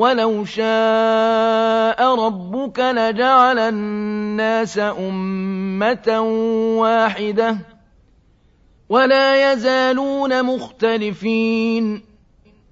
وَلَوْ شَاءَ رَبُّكَ لَجَعَلَ النَّاسَ أُمَّةً وَاحِدَةً وَلَا يَزَالُونَ مُخْتَلِفِينَ